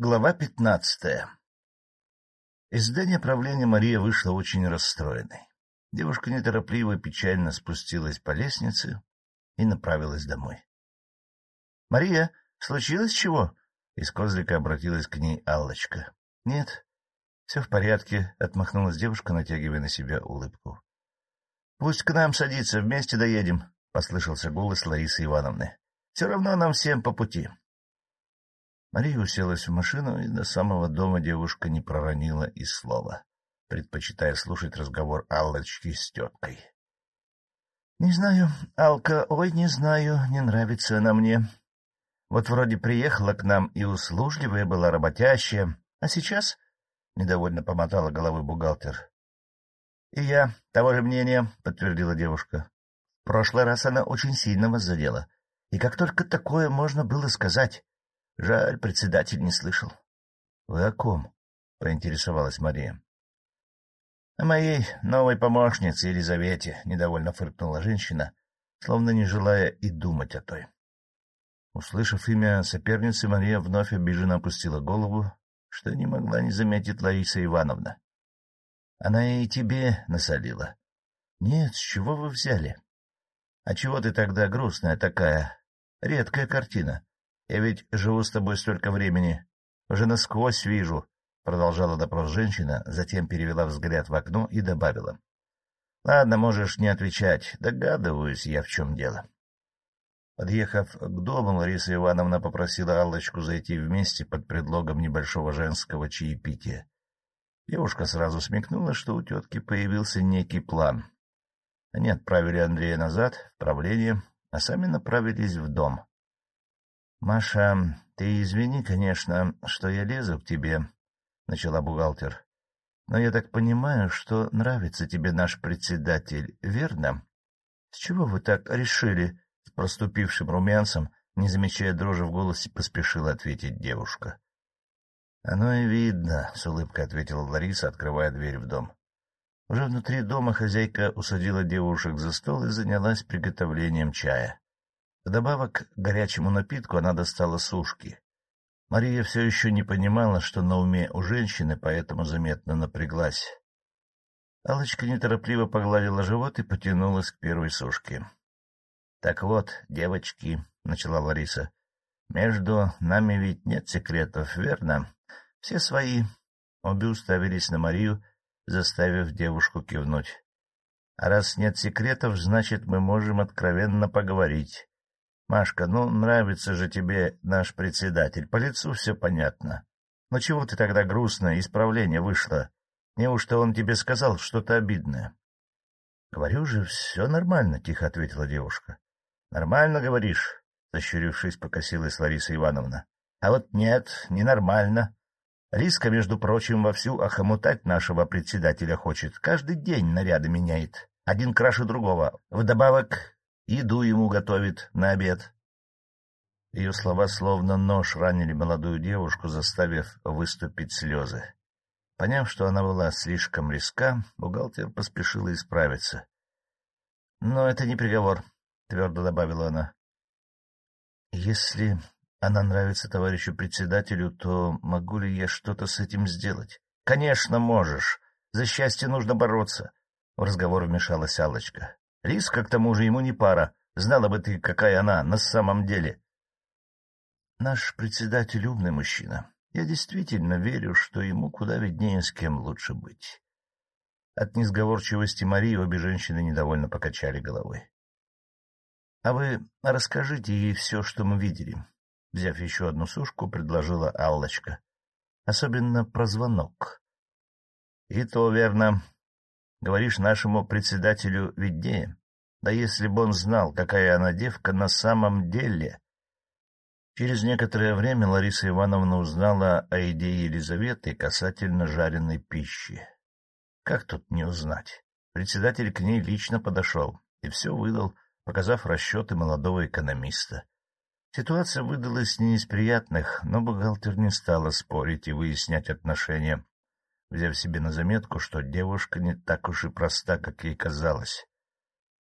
Глава пятнадцатая Из здания правления Мария вышла очень расстроенной. Девушка неторопливо и печально спустилась по лестнице и направилась домой. — Мария, случилось чего? — из козлика обратилась к ней Аллочка. — Нет, все в порядке, — отмахнулась девушка, натягивая на себя улыбку. — Пусть к нам садится, вместе доедем, — послышался голос Ларисы Ивановны. — Все равно нам всем по пути. — Мария уселась в машину, и до самого дома девушка не проронила и слова, предпочитая слушать разговор Аллочки с теткой. — Не знаю, Алка, ой, не знаю, не нравится она мне. Вот вроде приехала к нам и услужливая была, работящая, а сейчас... — недовольно помотала головой бухгалтер. — И я того же мнения, — подтвердила девушка. В прошлый раз она очень сильно вас задела. И как только такое можно было сказать... Жаль, председатель не слышал. — Вы о ком? — поинтересовалась Мария. — О моей новой помощнице Елизавете, — недовольно фыркнула женщина, словно не желая и думать о той. Услышав имя соперницы, Мария вновь обиженно опустила голову, что не могла не заметить Лариса Ивановна. Она и тебе насолила. — Нет, с чего вы взяли? — А чего ты тогда грустная такая? Редкая картина. Я ведь живу с тобой столько времени. Уже насквозь вижу, — продолжала допрос женщина, затем перевела взгляд в окно и добавила. — Ладно, можешь не отвечать. Догадываюсь я, в чем дело. Подъехав к дому, Лариса Ивановна попросила Аллочку зайти вместе под предлогом небольшого женского чаепития. Девушка сразу смекнула, что у тетки появился некий план. Они отправили Андрея назад, в правление, а сами направились в дом. — Маша, ты извини, конечно, что я лезу к тебе, — начала бухгалтер. — Но я так понимаю, что нравится тебе наш председатель, верно? — С чего вы так решили? — с проступившим румянцем, не замечая дрожи в голосе, поспешила ответить девушка. — Оно и видно, — с улыбкой ответила Лариса, открывая дверь в дом. Уже внутри дома хозяйка усадила девушек за стол и занялась приготовлением чая. Вдобавок к горячему напитку она достала сушки. Мария все еще не понимала, что на уме у женщины, поэтому заметно напряглась. Алочка неторопливо погладила живот и потянулась к первой сушке. — Так вот, девочки, — начала Лариса, — между нами ведь нет секретов, верно? Все свои. Обе уставились на Марию, заставив девушку кивнуть. — А раз нет секретов, значит, мы можем откровенно поговорить. — Машка, ну, нравится же тебе наш председатель, по лицу все понятно. Но чего ты тогда грустно, исправление вышло? Неужто он тебе сказал что-то обидное? — Говорю же, все нормально, — тихо ответила девушка. — Нормально говоришь, — защурившись, покосилась Лариса Ивановна. — А вот нет, ненормально. Риска, между прочим, вовсю охомутать нашего председателя хочет. Каждый день наряды меняет. Один краше другого. Вдобавок еду ему готовит на обед. Ее слова словно нож ранили молодую девушку, заставив выступить слезы. Поняв, что она была слишком риска, бухгалтер поспешила исправиться. — Но это не приговор, — твердо добавила она. — Если она нравится товарищу председателю, то могу ли я что-то с этим сделать? — Конечно, можешь. За счастье нужно бороться. В разговор вмешалась Аллочка. Риска, к тому же, ему не пара. Знала бы ты, какая она на самом деле. Наш председатель умный мужчина. Я действительно верю, что ему куда виднее, с кем лучше быть. От несговорчивости Марии обе женщины недовольно покачали головой. — А вы расскажите ей все, что мы видели. Взяв еще одну сушку, предложила Аллочка. — Особенно про звонок. — И то верно. Говоришь, нашему председателю виднее. Да если бы он знал, какая она девка на самом деле... Через некоторое время Лариса Ивановна узнала о идее Елизаветы касательно жареной пищи. Как тут не узнать? Председатель к ней лично подошел и все выдал, показав расчеты молодого экономиста. Ситуация выдалась не из приятных, но бухгалтер не стала спорить и выяснять отношения взяв себе на заметку, что девушка не так уж и проста, как ей казалось.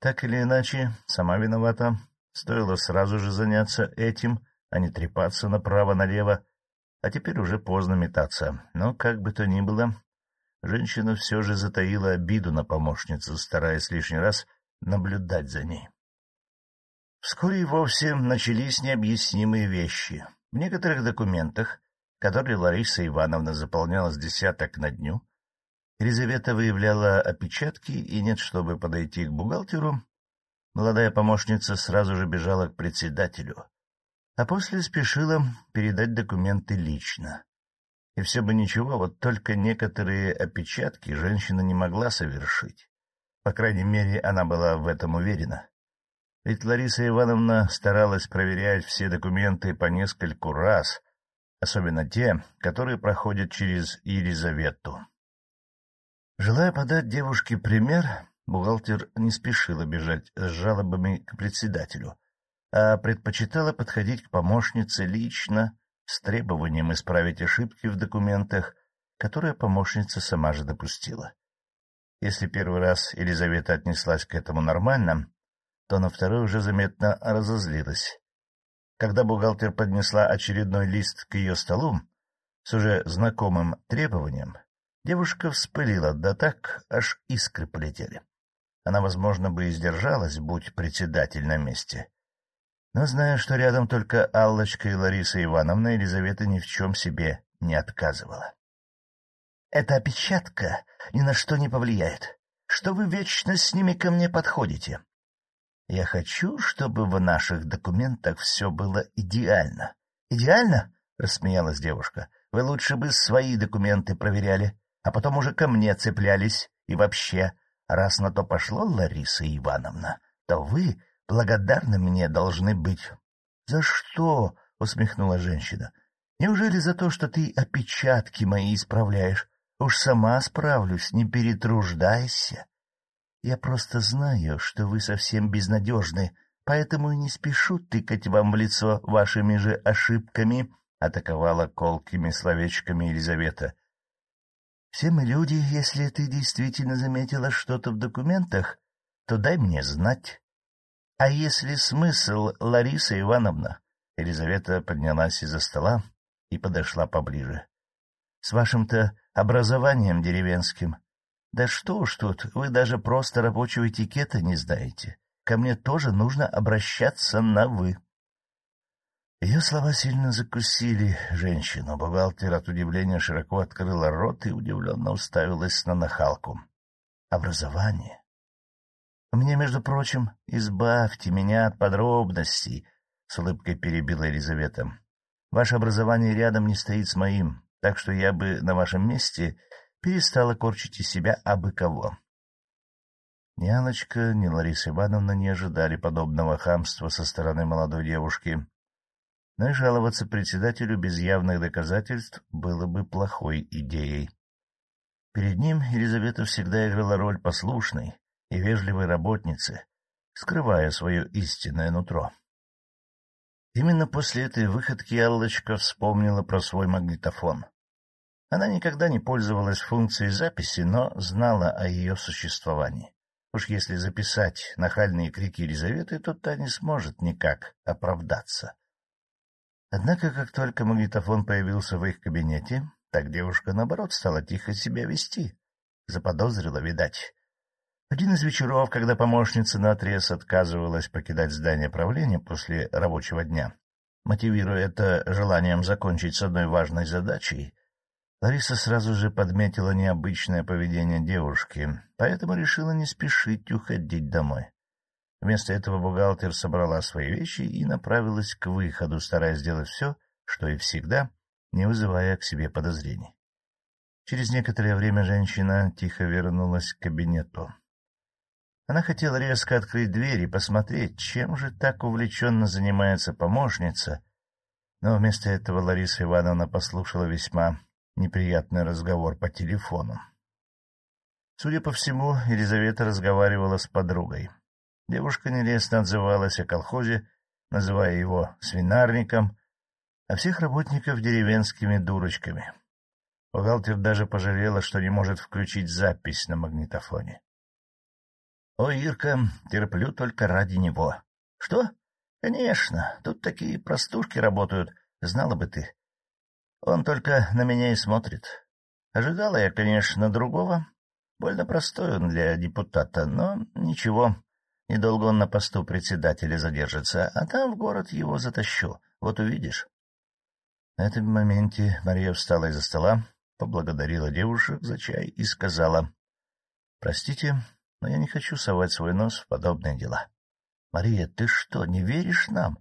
Так или иначе, сама виновата. Стоило сразу же заняться этим, а не трепаться направо-налево. а теперь уже поздно метаться. Но, как бы то ни было, женщина все же затаила обиду на помощницу, стараясь лишний раз наблюдать за ней. Вскоре и вовсе начались необъяснимые вещи. В некоторых документах, которые Лариса Ивановна заполняла с десяток на дню, Елизавета выявляла опечатки, и нет, чтобы подойти к бухгалтеру, молодая помощница сразу же бежала к председателю, а после спешила передать документы лично. И все бы ничего, вот только некоторые опечатки женщина не могла совершить. По крайней мере, она была в этом уверена. Ведь Лариса Ивановна старалась проверять все документы по нескольку раз, особенно те, которые проходят через Елизавету. Желая подать девушке пример, бухгалтер не спешила бежать с жалобами к председателю, а предпочитала подходить к помощнице лично с требованием исправить ошибки в документах, которые помощница сама же допустила. Если первый раз Елизавета отнеслась к этому нормально, то на второй уже заметно разозлилась. Когда бухгалтер поднесла очередной лист к ее столу с уже знакомым требованием, девушка вспылила, да так аж искры полетели. Она, возможно, бы и сдержалась, будь председатель на месте. Но, зная, что рядом только Аллочка и Лариса Ивановна, Елизавета ни в чем себе не отказывала. — Эта опечатка ни на что не повлияет. Что вы вечно с ними ко мне подходите? Я хочу, чтобы в наших документах все было идеально. — Идеально? — рассмеялась девушка. — Вы лучше бы свои документы проверяли, а потом уже ко мне цеплялись. И вообще, раз на то пошло, Лариса Ивановна, то вы благодарны мне должны быть. — За что? — усмехнула женщина. — Неужели за то, что ты опечатки мои исправляешь? Уж сама справлюсь, не перетруждайся. Я просто знаю, что вы совсем безнадежны, поэтому и не спешу тыкать вам в лицо вашими же ошибками, — атаковала колкими словечками Елизавета. — Все мы люди, если ты действительно заметила что-то в документах, то дай мне знать. — А если смысл, Лариса Ивановна? Елизавета поднялась из-за стола и подошла поближе. — С вашим-то образованием деревенским. Да что уж тут, вы даже просто рабочего этикета не знаете. Ко мне тоже нужно обращаться на «вы». Ее слова сильно закусили женщину. Бухгалтер от удивления широко открыла рот и удивленно уставилась на нахалку. Образование. Меня, между прочим, избавьте меня от подробностей, — с улыбкой перебила Елизавета. — Ваше образование рядом не стоит с моим, так что я бы на вашем месте перестала корчить из себя абы кого. Ни Аллочка, ни Лариса Ивановна не ожидали подобного хамства со стороны молодой девушки, но и жаловаться председателю без явных доказательств было бы плохой идеей. Перед ним Елизавета всегда играла роль послушной, и вежливой работницы, скрывая свое истинное нутро. Именно после этой выходки Аллочка вспомнила про свой магнитофон. Она никогда не пользовалась функцией записи, но знала о ее существовании. Уж если записать нахальные крики Елизаветы, то та не сможет никак оправдаться. Однако, как только магнитофон появился в их кабинете, так девушка, наоборот, стала тихо себя вести. Заподозрила, видать, один из вечеров, когда помощница наотрез отказывалась покидать здание правления после рабочего дня, мотивируя это желанием закончить с одной важной задачей, Лариса сразу же подметила необычное поведение девушки, поэтому решила не спешить уходить домой. Вместо этого бухгалтер собрала свои вещи и направилась к выходу, стараясь сделать все, что и всегда, не вызывая к себе подозрений. Через некоторое время женщина тихо вернулась к кабинету. Она хотела резко открыть дверь и посмотреть, чем же так увлеченно занимается помощница, но вместо этого Лариса Ивановна послушала весьма неприятный разговор по телефону. Судя по всему, Елизавета разговаривала с подругой. Девушка нелестно отзывалась о колхозе, называя его свинарником, а всех работников деревенскими дурочками. Бухгалтер даже пожалела, что не может включить запись на магнитофоне. — Ой, Ирка, терплю только ради него. — Что? — Конечно, тут такие простушки работают, знала бы ты. Он только на меня и смотрит. Ожидала я, конечно, другого. Больно простой он для депутата, но ничего. Недолго он на посту председателя задержится, а там в город его затащу. Вот увидишь. На этом моменте Мария встала из-за стола, поблагодарила девушек за чай и сказала, — Простите, но я не хочу совать свой нос в подобные дела. — Мария, ты что, не веришь нам?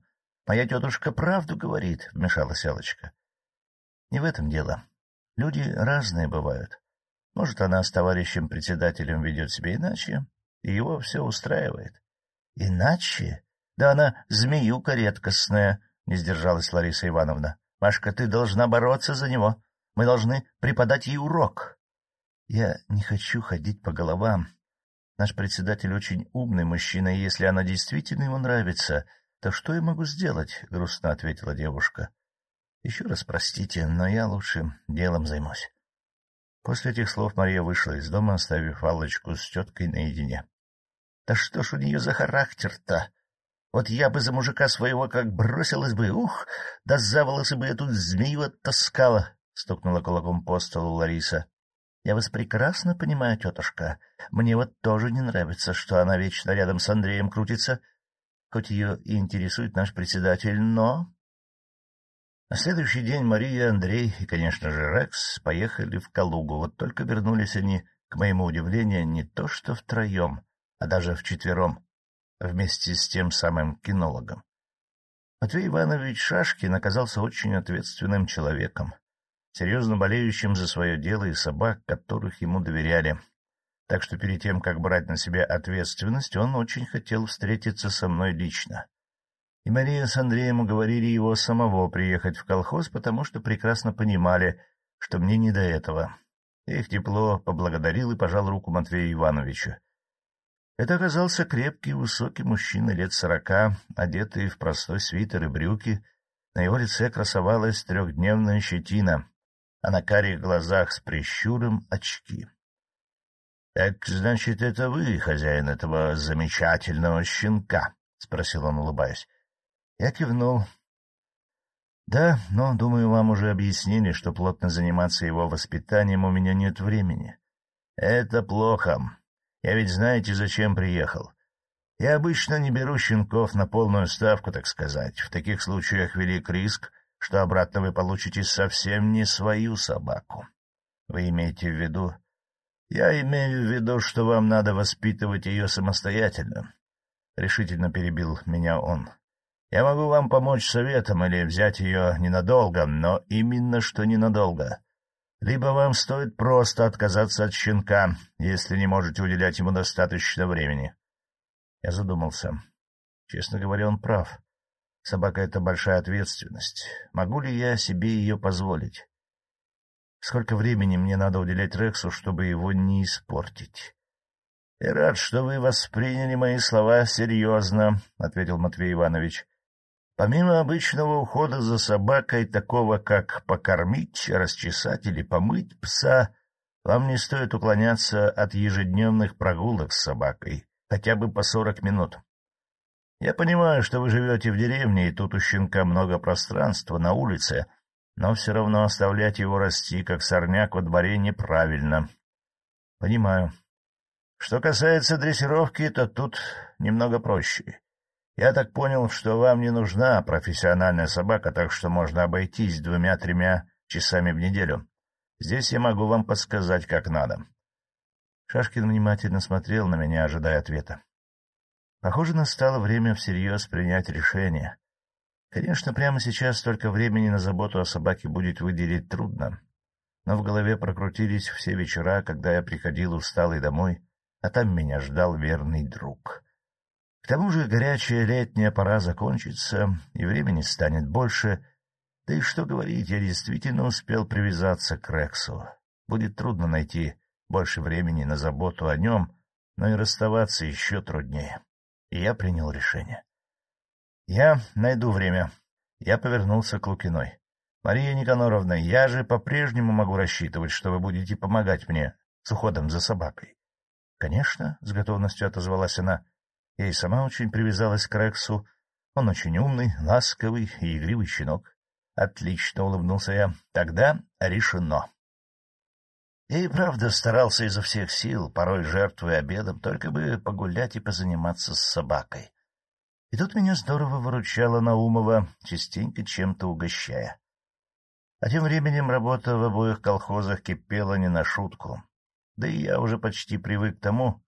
Моя тетушка правду говорит, — вмешалась Алочка. — Не в этом дело. Люди разные бывают. Может, она с товарищем председателем ведет себя иначе, и его все устраивает. — Иначе? Да она змеюка редкостная, — не сдержалась Лариса Ивановна. — Машка, ты должна бороться за него. Мы должны преподать ей урок. — Я не хочу ходить по головам. Наш председатель очень умный мужчина, и если она действительно ему нравится, то что я могу сделать? — грустно ответила девушка. — Еще раз простите, но я лучше делом займусь. После этих слов Мария вышла из дома, оставив Аллочку с теткой наедине. — Да что ж у нее за характер-то? Вот я бы за мужика своего как бросилась бы, ух, да за волосы бы эту змею оттаскала, — стукнула кулаком по столу Лариса. — Я вас прекрасно понимаю, тетушка. Мне вот тоже не нравится, что она вечно рядом с Андреем крутится, хоть ее и интересует наш председатель, но... На следующий день Мария, Андрей и, конечно же, Рекс поехали в Калугу. Вот только вернулись они, к моему удивлению, не то что втроем, а даже вчетвером вместе с тем самым кинологом. Матвей Иванович Шашкин оказался очень ответственным человеком, серьезно болеющим за свое дело и собак, которых ему доверяли. Так что перед тем, как брать на себя ответственность, он очень хотел встретиться со мной лично. И Мария с Андреем уговорили его самого приехать в колхоз, потому что прекрасно понимали, что мне не до этого. Их тепло поблагодарил и пожал руку Матвею Ивановичу. Это оказался крепкий, высокий мужчина лет сорока, одетый в простой свитер и брюки. На его лице красовалась трехдневная щетина, а на карих глазах с прищуром очки. — Так, значит, это вы, хозяин этого замечательного щенка? — спросил он, улыбаясь. Я кивнул. — Да, но, думаю, вам уже объяснили, что плотно заниматься его воспитанием у меня нет времени. — Это плохо, я ведь знаете, зачем приехал. Я обычно не беру щенков на полную ставку, так сказать. В таких случаях велик риск, что обратно вы получите совсем не свою собаку. Вы имеете в виду? Я имею в виду, что вам надо воспитывать ее самостоятельно. Решительно перебил меня он. Я могу вам помочь советом или взять ее ненадолго, но именно что ненадолго либо вам стоит просто отказаться от щенка, если не можете уделять ему достаточно времени. Я задумался. Честно говоря, он прав. Собака — это большая ответственность. Могу ли я себе ее позволить? Сколько времени мне надо уделять Рексу, чтобы его не испортить? — Я рад, что вы восприняли мои слова серьезно, — ответил Матвей Иванович. Помимо обычного ухода за собакой, такого как покормить, расчесать или помыть пса, вам не стоит уклоняться от ежедневных прогулок с собакой, хотя бы по сорок минут. Я понимаю, что вы живете в деревне, и тут у щенка много пространства на улице, но все равно оставлять его расти, как сорняк во дворе, неправильно. Понимаю. Что касается дрессировки, то тут немного проще. Я так понял, что вам не нужна профессиональная собака, так что можно обойтись двумя-тремя часами в неделю. Здесь я могу вам подсказать, как надо. Шашкин внимательно смотрел на меня, ожидая ответа. Похоже, настало время всерьез принять решение. Конечно, прямо сейчас столько времени на заботу о собаке будет выделить трудно, но в голове прокрутились все вечера, когда я приходил усталый домой, а там меня ждал верный друг. К тому же горячая летняя пора закончится, и времени станет больше. Да и что говорить, я действительно успел привязаться к Рексу. Будет трудно найти больше времени на заботу о нем, но и расставаться еще труднее. И я принял решение. Я найду время. Я повернулся к Лукиной. — Мария Никаноровна, я же по-прежнему могу рассчитывать, что вы будете помогать мне с уходом за собакой. — Конечно, — с готовностью отозвалась она. И сама очень привязалась к Рексу. Он очень умный, ласковый и игривый щенок. — Отлично, — улыбнулся я. — Тогда решено. Я и правда старался изо всех сил, порой жертвуя обедом, только бы погулять и позаниматься с собакой. И тут меня здорово выручала Наумова, частенько чем-то угощая. А тем временем работа в обоих колхозах кипела не на шутку. Да и я уже почти привык к тому,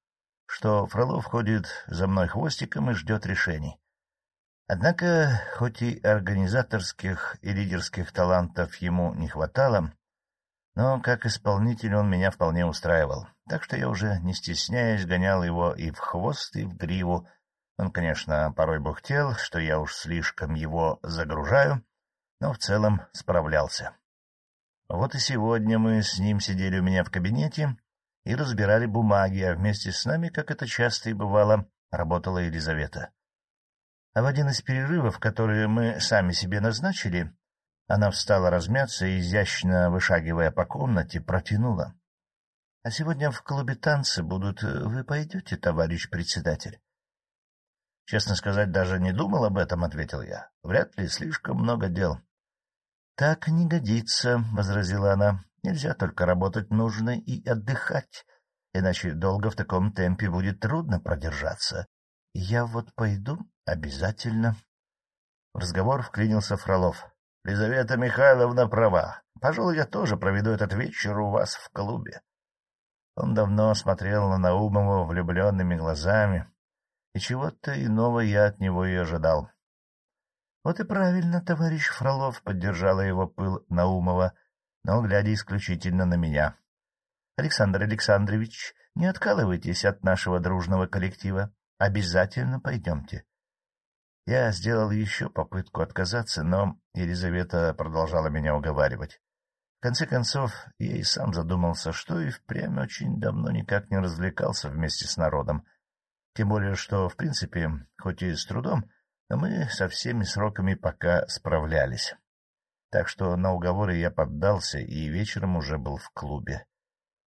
что Фролов ходит за мной хвостиком и ждет решений. Однако, хоть и организаторских и лидерских талантов ему не хватало, но как исполнитель он меня вполне устраивал, так что я уже, не стесняясь, гонял его и в хвост, и в гриву. Он, конечно, порой бухтел, что я уж слишком его загружаю, но в целом справлялся. Вот и сегодня мы с ним сидели у меня в кабинете и разбирали бумаги, а вместе с нами, как это часто и бывало, работала Елизавета. А в один из перерывов, которые мы сами себе назначили, она встала размяться и, изящно вышагивая по комнате, протянула. — А сегодня в клубе танцы будут. Вы пойдете, товарищ председатель? — Честно сказать, даже не думал об этом, — ответил я. — Вряд ли слишком много дел. — Так не годится, — возразила она. — Нельзя только работать, нужно и отдыхать, иначе долго в таком темпе будет трудно продержаться. Я вот пойду обязательно. В разговор вклинился Фролов. Лизавета Михайловна права. Пожалуй, я тоже проведу этот вечер у вас в клубе. Он давно смотрел на Наумова влюбленными глазами, и чего-то иного я от него и ожидал. — Вот и правильно, товарищ Фролов, — поддержала его пыл Наумова, но глядя исключительно на меня. — Александр Александрович, не откалывайтесь от нашего дружного коллектива. Обязательно пойдемте. Я сделал еще попытку отказаться, но Елизавета продолжала меня уговаривать. В конце концов, я и сам задумался, что и впрямь очень давно никак не развлекался вместе с народом. Тем более, что, в принципе, хоть и с трудом, но мы со всеми сроками пока справлялись. Так что на уговоры я поддался и вечером уже был в клубе.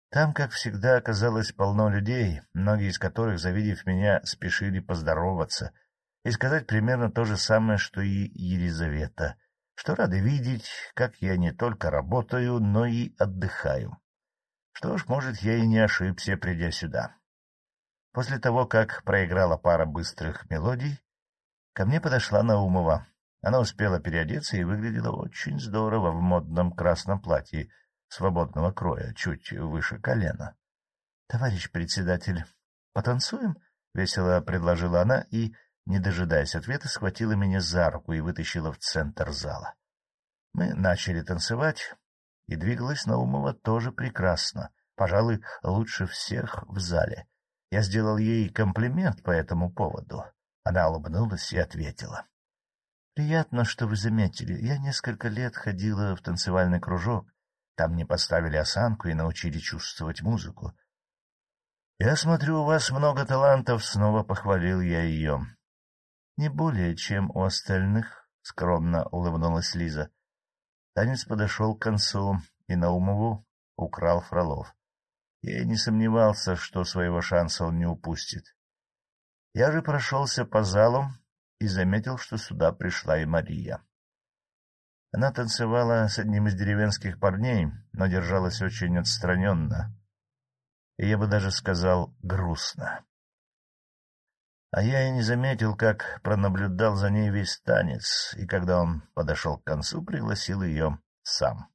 Там, как всегда, оказалось полно людей, многие из которых, завидев меня, спешили поздороваться — и сказать примерно то же самое, что и Елизавета, что рады видеть, как я не только работаю, но и отдыхаю. Что ж, может, я и не ошибся, придя сюда. После того, как проиграла пара быстрых мелодий, ко мне подошла Наумова. Она успела переодеться и выглядела очень здорово в модном красном платье свободного кроя, чуть выше колена. — Товарищ председатель, потанцуем? — весело предложила она и не дожидаясь ответа, схватила меня за руку и вытащила в центр зала. Мы начали танцевать, и двигалась Наумова тоже прекрасно, пожалуй, лучше всех в зале. Я сделал ей комплимент по этому поводу. Она улыбнулась и ответила. — Приятно, что вы заметили. Я несколько лет ходила в танцевальный кружок. Там мне поставили осанку и научили чувствовать музыку. — Я смотрю, у вас много талантов, — снова похвалил я ее. — Не более, чем у остальных, — скромно улыбнулась Лиза. Танец подошел к концу, и Наумову украл Фролов. Я и не сомневался, что своего шанса он не упустит. Я же прошелся по залу и заметил, что сюда пришла и Мария. Она танцевала с одним из деревенских парней, но держалась очень отстраненно. И я бы даже сказал грустно. А я и не заметил, как пронаблюдал за ней весь танец, и когда он подошел к концу, пригласил ее сам.